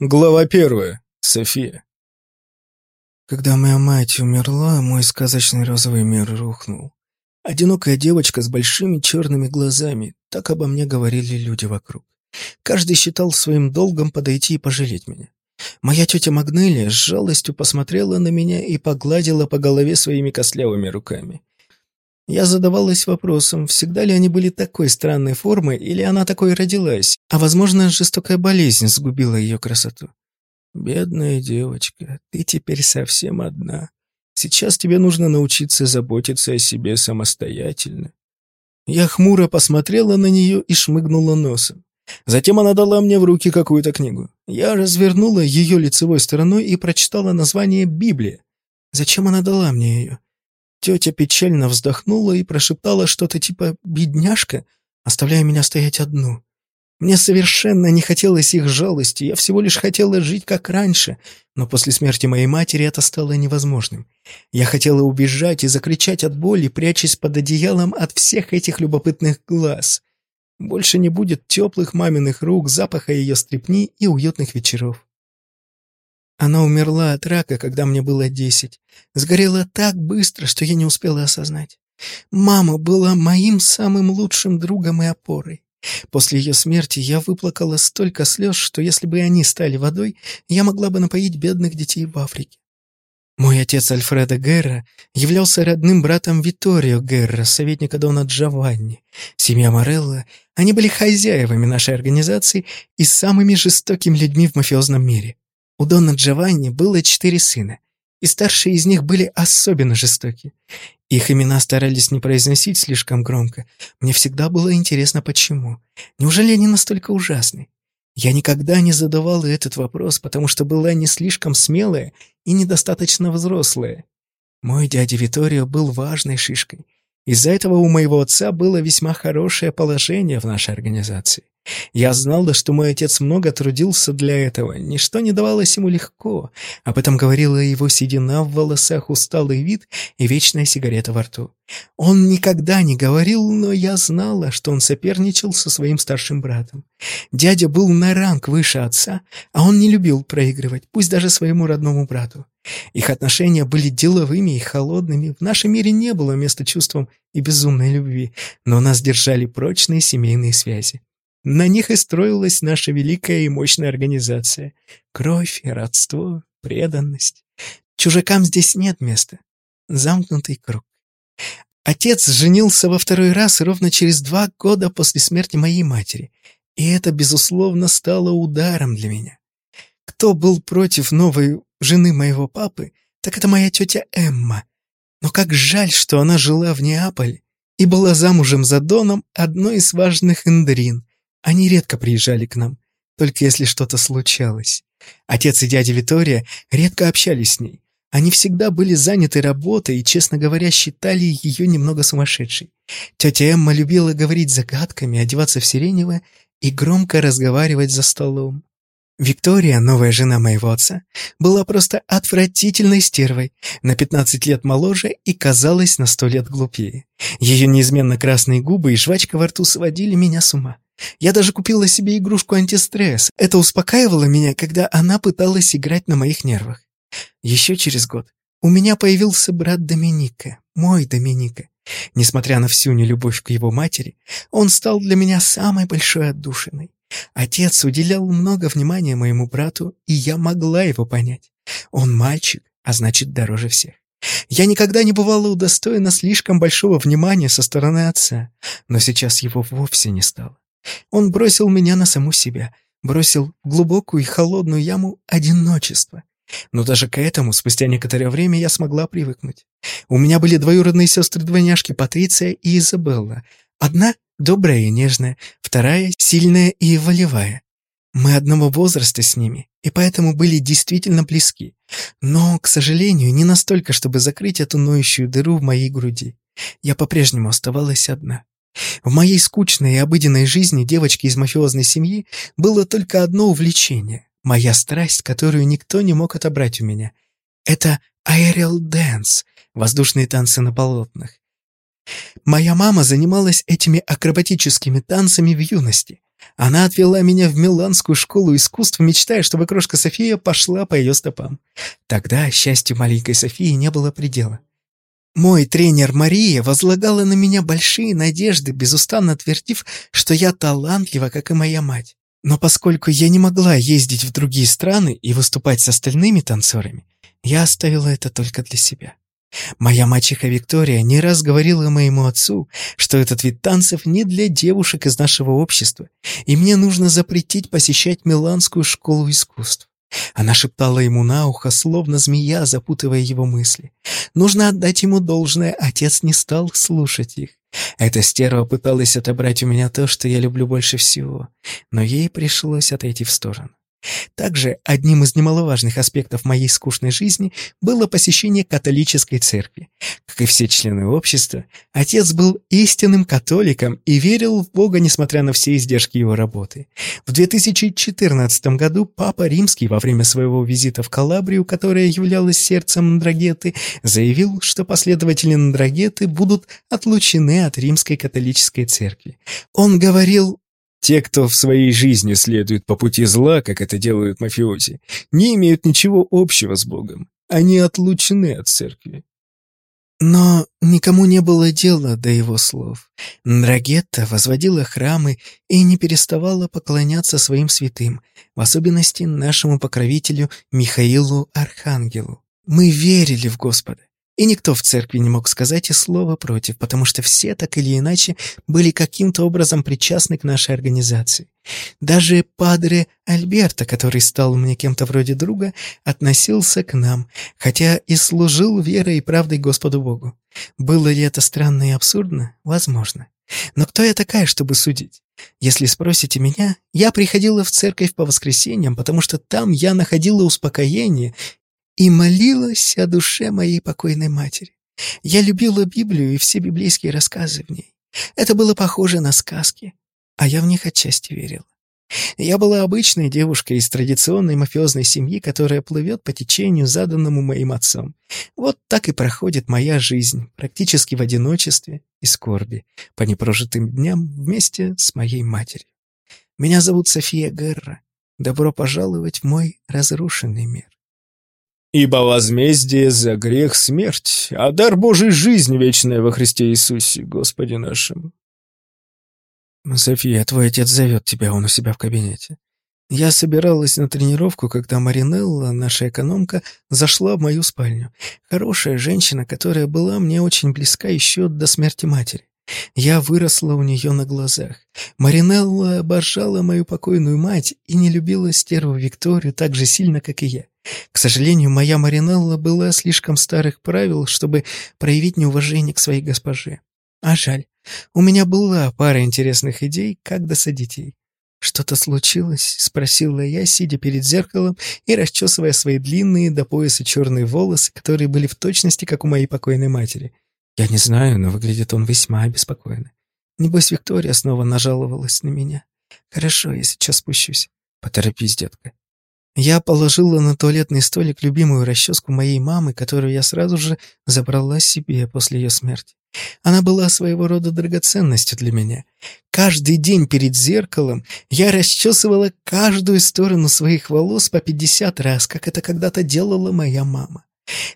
Глава первая. София. Когда моя мать умерла, мой сказочный розовый мир рухнул. Одинокая девочка с большими черными глазами, так обо мне говорили люди вокруг. Каждый считал своим долгом подойти и пожалеть меня. Моя тетя Магнелия с жалостью посмотрела на меня и погладила по голове своими костлявыми руками. Я задавалась вопросом, всегда ли они были такой странной формы, или она такой родилась, а, возможно, жестокая болезнь сгубила ее красоту. «Бедная девочка, ты теперь совсем одна. Сейчас тебе нужно научиться заботиться о себе самостоятельно». Я хмуро посмотрела на нее и шмыгнула носом. Затем она дала мне в руки какую-то книгу. Я развернула ее лицевой стороной и прочитала название «Библия». Зачем она дала мне ее? Тетя печально вздохнула и прошептала что-то типа «бедняжка», оставляя меня стоять одну. Мне совершенно не хотелось их жалости, я всего лишь хотела жить как раньше, но после смерти моей матери это стало невозможным. Я хотела убежать и закричать от боли, прячась под одеялом от всех этих любопытных глаз. Больше не будет теплых маминых рук, запаха ее стрепни и уютных вечеров. Она умерла от рака, когда мне было десять. Сгорела так быстро, что я не успела осознать. Мама была моим самым лучшим другом и опорой. После ее смерти я выплакала столько слез, что если бы они стали водой, я могла бы напоить бедных детей в Африке. Мой отец Альфредо Герра являлся родным братом Витторио Герра, советника Дона Джованни. Семья Морелло, они были хозяевами нашей организации и самыми жестокими людьми в мафиозном мире. У Дона Джованни было четыре сына, и старшие из них были особенно жестоки. Их имена старались не произносить слишком громко. Мне всегда было интересно, почему. Неужели они настолько ужасны? Я никогда не задавала этот вопрос, потому что была не слишком смелая и недостаточно взрослая. Мой дядя Виторио был важной шишкой. Из-за этого у моего отца было весьма хорошее положение в нашей организации. Я знала, что мой отец много трудился для этого, ничто не давалось ему легко. Об этом говорила его седина в волосах, усталый вид и вечная сигарета во рту. Он никогда не говорил, но я знала, что он соперничал со своим старшим братом. Дядя был на ранг выше отца, а он не любил проигрывать, пусть даже своему родному брату. Их отношения были деловыми и холодными, в нашем мире не было места чувствам и безумной любви, но нас держали прочные семейные связи. На них и строилась наша великая и мощная организация. Кровь родство, преданность. Чужакам здесь нет места. Замкнутый круг. Отец женился во второй раз ровно через два года после смерти моей матери. И это, безусловно, стало ударом для меня. Кто был против новой жены моего папы, так это моя тетя Эмма. Но как жаль, что она жила в Неаполе и была замужем за Доном одной из важных индрин, они редко приезжали к нам, только если что-то случалось. Отец и дядя Витория редко общались с ней. Они всегда были заняты работой и, честно говоря, считали ее немного сумасшедшей. Тетя Эмма любила говорить загадками, одеваться в сиреневое и громко разговаривать за столом. Виктория, новая жена моего отца, была просто отвратительной стервой, на 15 лет моложе и казалась на сто лет глупее. Ее неизменно красные губы и жвачка во рту сводили меня с ума. Я даже купила себе игрушку антистресс. Это успокаивало меня, когда она пыталась играть на моих нервах. Еще через год у меня появился брат Доминика, мой Доминика. Несмотря на всю нелюбовь к его матери, он стал для меня самой большой отдушиной. Отец уделял много внимания моему брату, и я могла его понять. Он мальчик, а значит, дороже всех. Я никогда не бывала удостоена слишком большого внимания со стороны отца, но сейчас его вовсе не стало. Он бросил меня на саму себя, бросил в глубокую и холодную яму одиночества. Но даже к этому спустя некоторое время я смогла привыкнуть. У меня были двоюродные сестры-двойняшки Патриция и Изабелла. Одна добрая и нежная, вторая сильная и волевая. Мы одного возраста с ними, и поэтому были действительно близки. Но, к сожалению, не настолько, чтобы закрыть эту ноющую дыру в моей груди. Я по-прежнему оставалась одна. В моей скучной и обыденной жизни девочки из мафиозной семьи было только одно увлечение, моя страсть, которую никто не мог отобрать у меня. Это aerial dance, воздушные танцы на полотнах. Моя мама занималась этими акробатическими танцами в юности. Она отвела меня в Миланскую школу искусств, мечтая, чтобы крошка София пошла по ее стопам. Тогда счастью маленькой Софии не было предела. Мой тренер Мария возлагала на меня большие надежды, безустанно твердив, что я талантлива, как и моя мать. Но поскольку я не могла ездить в другие страны и выступать с остальными танцорами, я оставила это только для себя. Моя мачеха Виктория не раз говорила моему отцу, что этот вид танцев не для девушек из нашего общества, и мне нужно запретить посещать Миланскую школу искусств. Она шептала ему на ухо, словно змея, запутывая его мысли. Нужно отдать ему должное, отец не стал слушать их. Эта стерва пыталась отобрать у меня то, что я люблю больше всего, но ей пришлось отойти в сторону. Также одним из немаловажных аспектов моей скучной жизни было посещение католической церкви. Как и все члены общества, отец был истинным католиком и верил в Бога, несмотря на все издержки его работы. В 2014 году Папа Римский во время своего визита в Калабрию, которая являлась сердцем Ндрагеты, заявил, что последователи Ндрагеты будут отлучены от Римской католической церкви. Он говорил те, кто в своей жизни следует по пути зла, как это делают мафиози, не имеют ничего общего с Богом. Они отлучены от церкви. Но никому не было дела до его слов. Ндрагетта возводила храмы и не переставала поклоняться своим святым, в особенности нашему покровителю Михаилу Архангелу. Мы верили в Господа. И никто в церкви не мог сказать и слова против, потому что все так или иначе были каким-то образом причастны к нашей организации. Даже падре Альберто, который стал мне кем-то вроде друга, относился к нам, хотя и служил верой и правдой Господу Богу. Было ли это странно и абсурдно? Возможно. Но кто я такая, чтобы судить? Если спросите меня, я приходила в церковь по воскресеньям, потому что там я находила успокоение и молилась о душе моей покойной матери. Я любила Библию и все библейские рассказы в ней. Это было похоже на сказки, а я в них отчасти верила. Я была обычной девушкой из традиционной мафиозной семьи, которая плывет по течению, заданному моим отцом. Вот так и проходит моя жизнь, практически в одиночестве и скорби, по непрожитым дням вместе с моей матерью. Меня зовут София Герра. Добро пожаловать в мой разрушенный мир. Ибо возмездие за грех — смерть, а дар Божий — жизнь вечная во Христе Иисусе, Господе нашим. София, твой отец зовет тебя, он у себя в кабинете. Я собиралась на тренировку, когда Маринелла, наша экономка, зашла в мою спальню. Хорошая женщина, которая была мне очень близка еще до смерти матери. Я выросла у нее на глазах. Маринелла обожала мою покойную мать и не любила стерву Викторию так же сильно, как и я. К сожалению, моя Маринелла была слишком старых правил, чтобы проявить неуважение к своей госпоже. А жаль. У меня была пара интересных идей, как досадить ей. «Что-то случилось?» — спросила я, сидя перед зеркалом и расчесывая свои длинные до пояса черные волосы, которые были в точности, как у моей покойной матери. Я не знаю, но выглядит он весьма обеспокоенно. Небось, Виктория снова нажаловалась на меня. Хорошо, я сейчас спущусь. Поторопись, детка. Я положила на туалетный столик любимую расческу моей мамы, которую я сразу же забрала себе после ее смерти. Она была своего рода драгоценностью для меня. Каждый день перед зеркалом я расчесывала каждую сторону своих волос по пятьдесят раз, как это когда-то делала моя мама.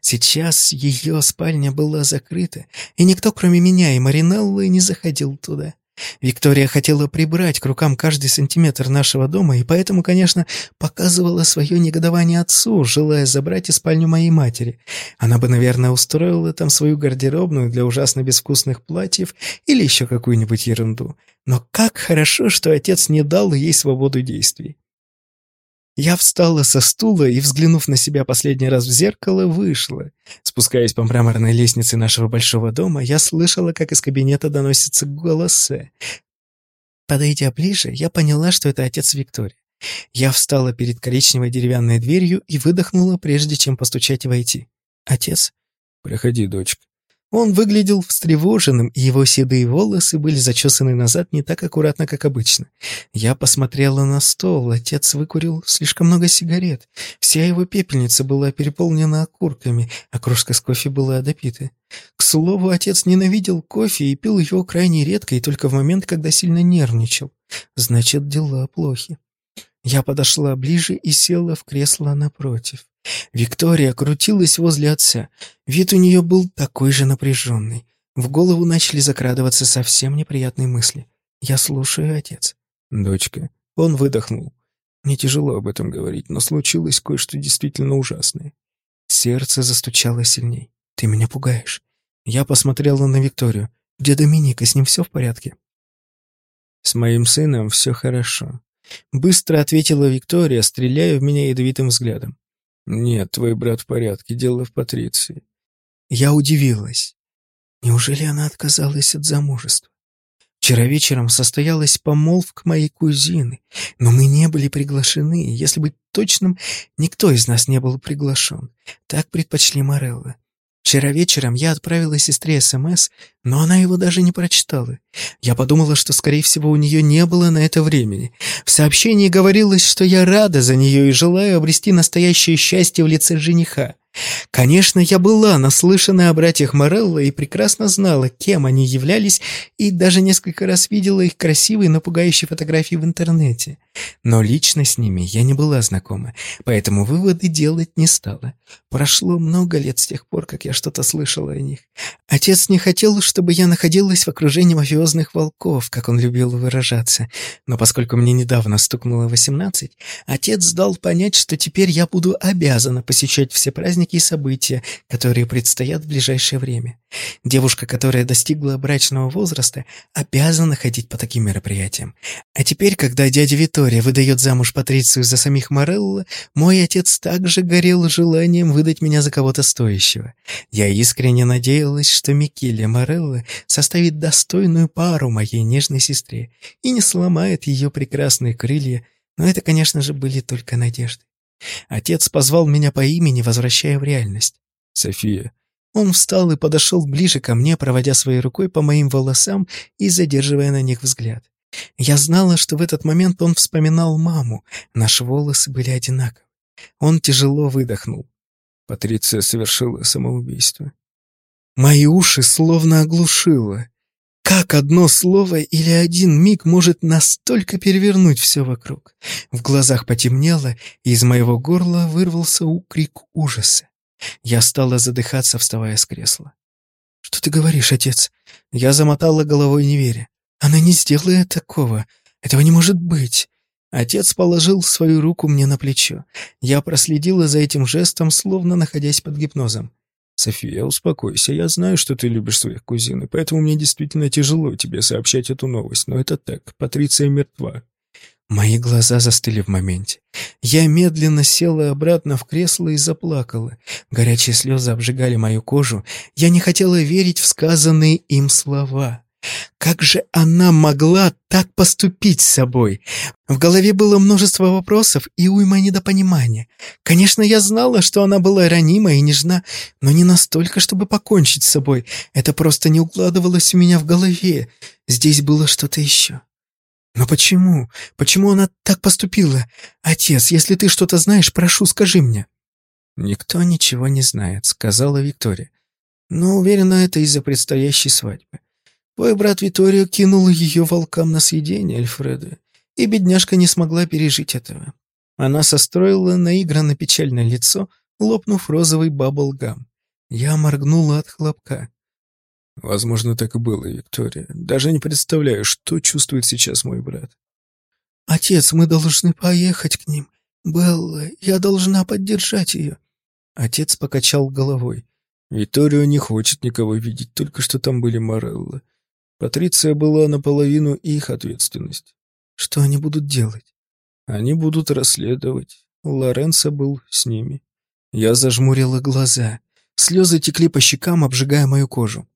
Сейчас ее спальня была закрыта, и никто, кроме меня и Маринеллы, не заходил туда. Виктория хотела прибрать к рукам каждый сантиметр нашего дома, и поэтому, конечно, показывала свое негодование отцу, желая забрать и спальню моей матери. Она бы, наверное, устроила там свою гардеробную для ужасно безвкусных платьев или еще какую-нибудь ерунду. Но как хорошо, что отец не дал ей свободу действий. Я встала со стула и, взглянув на себя последний раз в зеркало, вышла. Спускаясь по мраморной лестнице нашего большого дома, я слышала, как из кабинета доносятся голоса. Подойдя ближе, я поняла, что это отец Виктории. Я встала перед коричневой деревянной дверью и выдохнула, прежде чем постучать и войти. «Отец?» «Проходи, дочка». Он выглядел встревоженным, и его седые волосы были зачесаны назад не так аккуратно, как обычно. Я посмотрела на стол, отец выкурил слишком много сигарет. Вся его пепельница была переполнена окурками, а кружка с кофе была допита. К слову, отец ненавидел кофе и пил его крайне редко и только в момент, когда сильно нервничал. Значит, дела плохи. Я подошла ближе и села в кресло напротив. Виктория крутилась возле отца. Вид у нее был такой же напряженный. В голову начали закрадываться совсем неприятные мысли. «Я слушаю, отец». «Дочка». Он выдохнул. «Мне тяжело об этом говорить, но случилось кое-что действительно ужасное». Сердце застучало сильней. «Ты меня пугаешь». Я посмотрела на Викторию. «Где Доминика? С ним все в порядке?» «С моим сыном все хорошо», — быстро ответила Виктория, стреляя в меня ядовитым взглядом. «Нет, твой брат в порядке, дело в Патриции». Я удивилась. Неужели она отказалась от замужества? Вчера вечером состоялась помолвка моей кузины, но мы не были приглашены. Если быть точным, никто из нас не был приглашен. Так предпочли Мореллы. Вчера вечером я отправила сестре СМС, но она его даже не прочитала. Я подумала, что, скорее всего, у нее не было на это времени. В сообщении говорилось, что я рада за нее и желаю обрести настоящее счастье в лице жениха. Конечно, я была наслышана о братьях Морелло и прекрасно знала, кем они являлись, и даже несколько раз видела их красивые, но пугающие фотографии в интернете. Но лично с ними я не была знакома, поэтому выводы делать не стала. Прошло много лет с тех пор, как я что-то слышала о них. Отец не хотел, чтобы я находилась в окружении мафиозных волков, как он любил выражаться. Но поскольку мне недавно стукнуло восемнадцать, отец дал понять, что теперь я буду обязана посещать все праздники и события, которые предстоят в ближайшее время. Девушка, которая достигла брачного возраста, обязана ходить по таким мероприятиям. А теперь, когда дядя Витория выдает замуж Патрицию за самих Морелло, мой отец также горел желанием выдать меня за кого-то стоящего. Я искренне надеялась, что Микеле Морелло составит достойную пару моей нежной сестре и не сломает ее прекрасные крылья, но это, конечно же, были только надежды. Отец позвал меня по имени, возвращая в реальность. «София». Он встал и подошел ближе ко мне, проводя своей рукой по моим волосам и задерживая на них взгляд. Я знала, что в этот момент он вспоминал маму. Наши волосы были одинаковы. Он тяжело выдохнул. Патриция совершила самоубийство. Мои уши словно оглушило. Как одно слово или один миг может настолько перевернуть все вокруг? В глазах потемнело, и из моего горла вырвался укрик ужаса. Я стала задыхаться, вставая с кресла. «Что ты говоришь, отец?» Я замотала головой, не веря. «Она не сделает такого. Этого не может быть». Отец положил свою руку мне на плечо. Я проследила за этим жестом, словно находясь под гипнозом. «София, успокойся. Я знаю, что ты любишь своих кузин, и поэтому мне действительно тяжело тебе сообщать эту новость, но это так. Патриция мертва». Мои глаза застыли в моменте. Я медленно села обратно в кресло и заплакала. Горячие слезы обжигали мою кожу. Я не хотела верить в сказанные им слова. Как же она могла так поступить с собой? В голове было множество вопросов и уйма недопонимания. Конечно, я знала, что она была ранима и нежна, но не настолько, чтобы покончить с собой. Это просто не укладывалось у меня в голове. Здесь было что-то еще. Но почему? Почему она так поступила? Отец, если ты что-то знаешь, прошу, скажи мне. Никто ничего не знает, сказала Виктория. Но уверена, это из-за предстоящей свадьбы. Твой брат Виторио кинул ее волкам на съедение, Альфреда, и бедняжка не смогла пережить этого. Она состроила наигранно печальное лицо, лопнув розовый баблгам. Я моргнула от хлопка. Возможно, так и было, Виктория. Даже не представляю, что чувствует сейчас мой брат. Отец, мы должны поехать к ним. Белла, я должна поддержать ее. Отец покачал головой. Виторио не хочет никого видеть, только что там были Морелло. Патриция была наполовину их ответственность. Что они будут делать? Они будут расследовать. Лоренцо был с ними. Я зажмурила глаза. Слезы текли по щекам, обжигая мою кожу.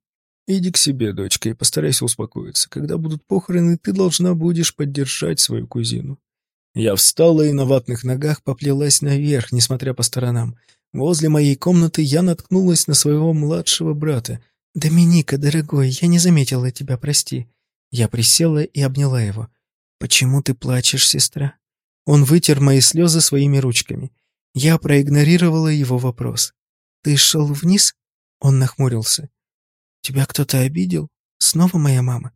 Иди к себе, дочка, и постарайся успокоиться. Когда будут похороны, ты должна будешь поддержать свою кузину. Я встала и на ватных ногах поплелась наверх, несмотря по сторонам. Возле моей комнаты я наткнулась на своего младшего брата, «Доминика, дорогой, я не заметила тебя, прости». Я присела и обняла его. «Почему ты плачешь, сестра?» Он вытер мои слезы своими ручками. Я проигнорировала его вопрос. «Ты шел вниз?» Он нахмурился. «Тебя кто-то обидел? Снова моя мама?»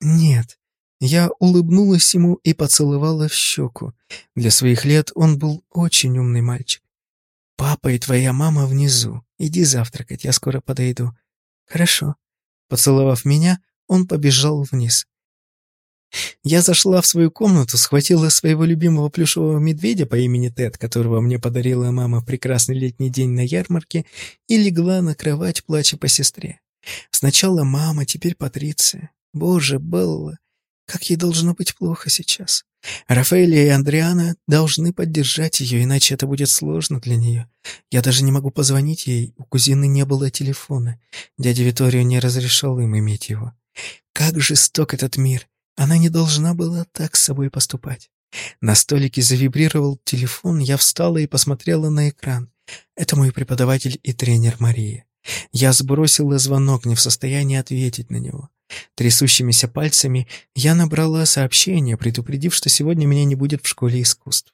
«Нет». Я улыбнулась ему и поцеловала в щеку. Для своих лет он был очень умный мальчик. «Папа и твоя мама внизу. Иди завтракать, я скоро подойду». «Хорошо». Поцеловав меня, он побежал вниз. Я зашла в свою комнату, схватила своего любимого плюшевого медведя по имени Тед, которого мне подарила мама в прекрасный летний день на ярмарке, и легла на кровать, плача по сестре. Сначала мама, теперь Патриция. Боже, Белла, как ей должно быть плохо сейчас. Рафаэля и Андриана должны поддержать ее, иначе это будет сложно для нее. Я даже не могу позвонить ей, у кузины не было телефона. Дядя Виторио не разрешал им иметь его. Как жесток этот мир. Она не должна была так с собой поступать. На столике завибрировал телефон, я встала и посмотрела на экран. Это мой преподаватель и тренер Мария. Я сбросила звонок, не в состоянии ответить на него. Трясущимися пальцами я набрала сообщение, предупредив, что сегодня меня не будет в школе искусств.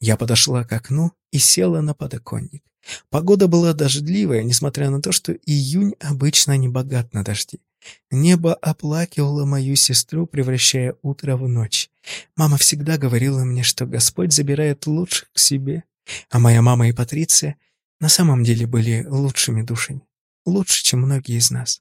Я подошла к окну и села на подоконник. Погода была дождливая, несмотря на то, что июнь обычно не богат на дожди. Небо оплакивало мою сестру, превращая утро в ночь. Мама всегда говорила мне, что Господь забирает лучших к себе, а моя мама и Патриция на самом деле были лучшими душами, лучше, чем многие из нас.